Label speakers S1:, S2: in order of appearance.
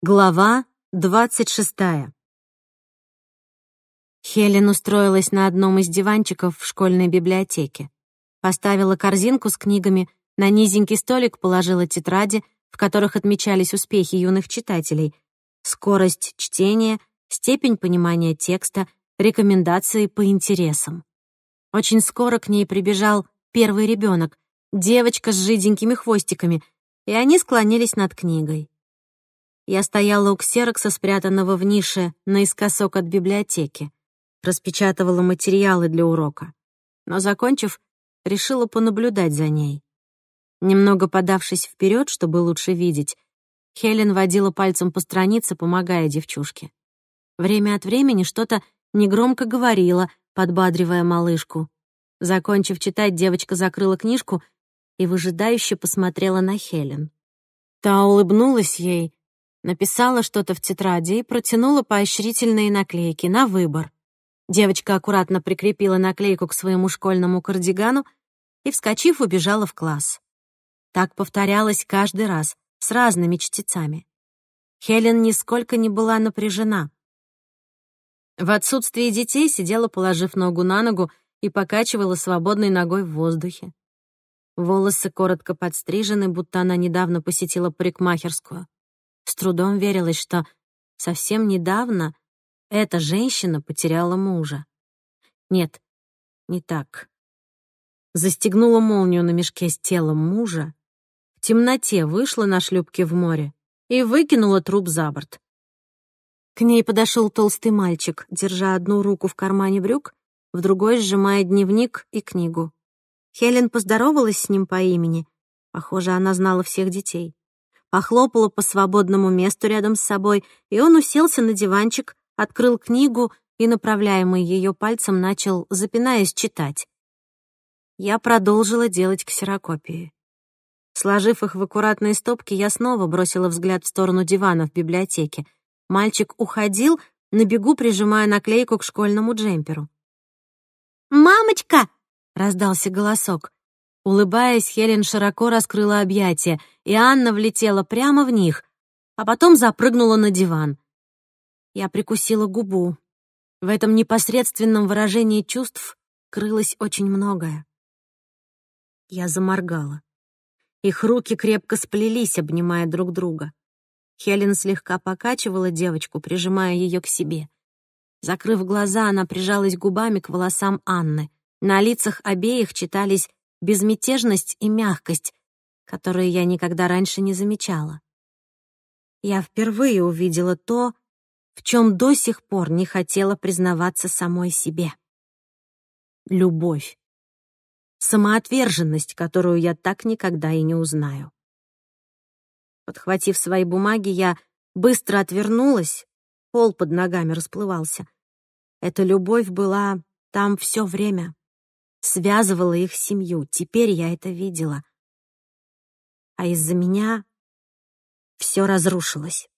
S1: Глава двадцать шестая. Хелен устроилась на одном из диванчиков в школьной библиотеке. Поставила корзинку с книгами, на низенький столик положила тетради, в которых отмечались успехи юных читателей, скорость чтения, степень понимания текста, рекомендации по интересам. Очень скоро к ней прибежал первый ребенок, девочка с жиденькими хвостиками, и они склонились над книгой. Я стояла у ксерокса, спрятанного в нише наискосок от библиотеки. Распечатывала материалы для урока. Но, закончив, решила понаблюдать за ней. Немного подавшись вперед, чтобы лучше видеть, Хелен водила пальцем по странице, помогая девчушке. Время от времени что-то негромко говорила, подбадривая малышку. Закончив читать, девочка закрыла книжку и выжидающе посмотрела на Хелен. Та улыбнулась ей, написала что-то в тетради и протянула поощрительные наклейки на выбор. Девочка аккуратно прикрепила наклейку к своему школьному кардигану и, вскочив, убежала в класс. Так повторялось каждый раз, с разными чтецами. Хелен нисколько не была напряжена. В отсутствие детей сидела, положив ногу на ногу, и покачивала свободной ногой в воздухе. Волосы коротко подстрижены, будто она недавно посетила парикмахерскую. Трудом верилось, что совсем недавно эта женщина потеряла мужа. Нет, не так. Застегнула молнию на мешке с телом мужа, в темноте вышла на шлюпке в море и выкинула труп за борт. К ней подошел толстый мальчик, держа одну руку в кармане брюк, в другой сжимая дневник и книгу. Хелен поздоровалась с ним по имени. Похоже, она знала всех детей похлопала по свободному месту рядом с собой, и он уселся на диванчик, открыл книгу и, направляемый ее пальцем, начал, запинаясь, читать. Я продолжила делать ксерокопии. Сложив их в аккуратные стопки, я снова бросила взгляд в сторону дивана в библиотеке. Мальчик уходил, на бегу прижимая наклейку к школьному джемперу.
S2: «Мамочка!»
S1: — раздался голосок. Улыбаясь, Хелен широко раскрыла объятия, и Анна влетела прямо в них, а потом запрыгнула на диван. Я прикусила губу. В этом непосредственном выражении чувств крылось очень многое. Я заморгала. Их руки крепко сплелись, обнимая друг друга. Хелен слегка покачивала девочку, прижимая ее к себе. Закрыв глаза, она прижалась губами к волосам Анны. На лицах обеих читались безмятежность и мягкость, которые я никогда раньше не замечала. Я впервые увидела то, в чем до сих пор не хотела признаваться самой себе. Любовь. Самоотверженность, которую я так никогда и не узнаю. Подхватив свои бумаги, я быстро отвернулась, пол под ногами расплывался. Эта любовь была там все время связывала их семью. Теперь я это видела. А из-за меня все разрушилось.